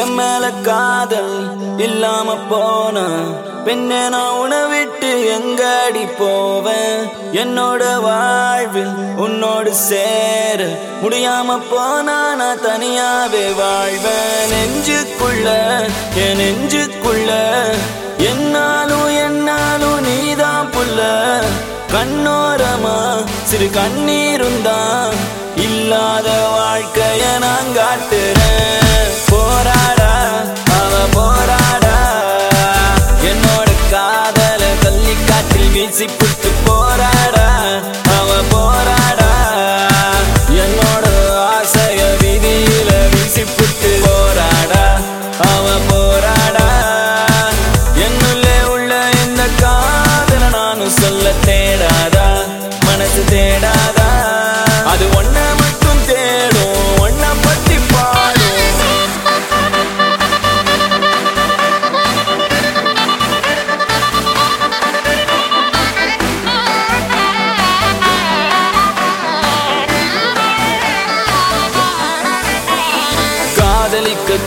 என் மேல காதல் இல்லாம போன பெண்ணே நான் உணவிட்டு விட்டு எங்கடி போவேன்? என்னோட வாழ்வில் உன்னோடு சேர முடியாம போனா நான் தனியாவே வாழ்வேன். நெஞ்சுக்குள்ள என் நெஞ்சுக்குள்ள என்னாலும் என்னாலும் நீதான் புள்ள. கண்ணோரமா சிறு கண்ணீரும் தான் இல்லாத வாழ்க்கைய நான் காட்டுறேன் கள்ளி வீசி புட்டு போராடா அவ போராடா. என்னோட ஆசைய விதியில வீசி புட்டு போராடா அவ போராடா. என்னுள்ளே உள்ள இந்த காதல நானும் சொல்ல தேட.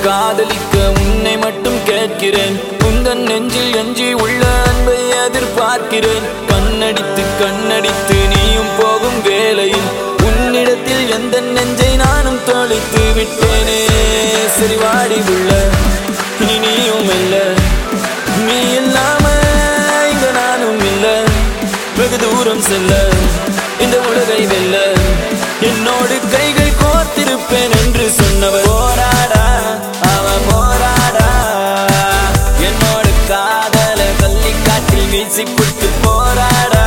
காதலிக்க உன்னை மட்டும் கேட்கிறேன். உந்தன் நெஞ்சில் எஞ்சி உள்ள அன்பை எதிர்பார்க்கிறேன். கண்ணடித்து கண்ணடித்து நீயும் போகும் வேலையில் உன்னிடத்தில் எந்த நெஞ்சை நானும் தொலைத்து விட்டேனே. சரிவாடி உள்ள. இனி நீயும் இல்ல. நீ இல்லாம இங்க நானும் இல்ல. வெகு தூரம் செல்ல. இந்த உலகை வெல்ல. என்னோடு கைகள் கோர்த்திருப்பேன் என்று சொன்னவர். போராடா போராடா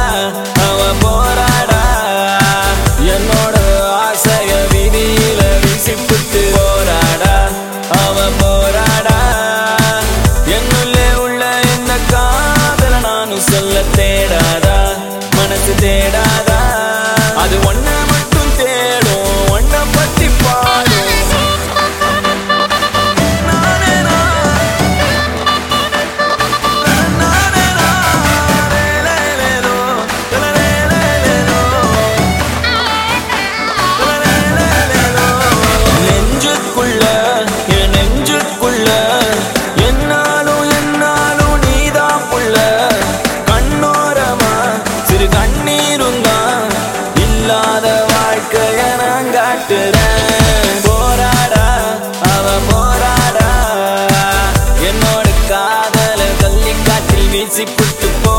அவ போராடா. என்னோட ஆசைய விதியில வீசி போராடா அவ போராடா. என்னுள்ளே உள்ள இந்த காதல நானும் நான் காட்டுறேன் போராடா அவ போராடா. என்னோட காதல கள்ளி காற்றில் வீசி புட்டு போ.